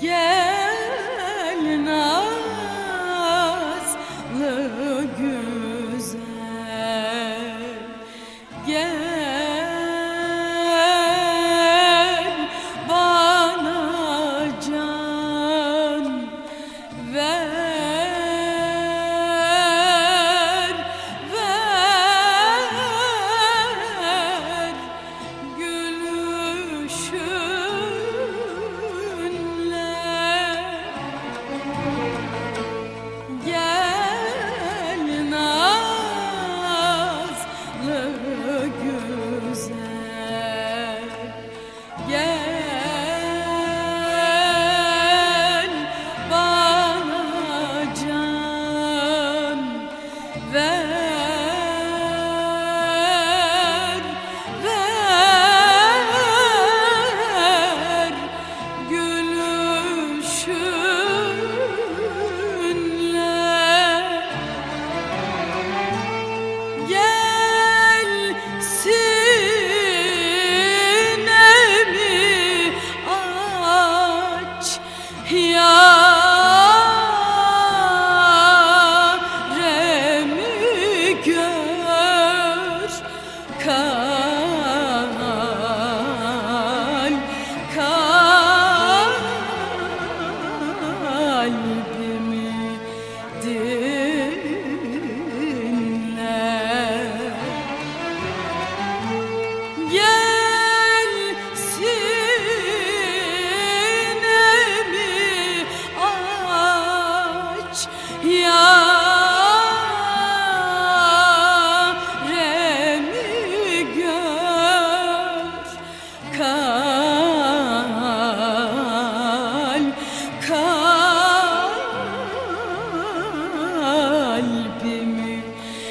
Gel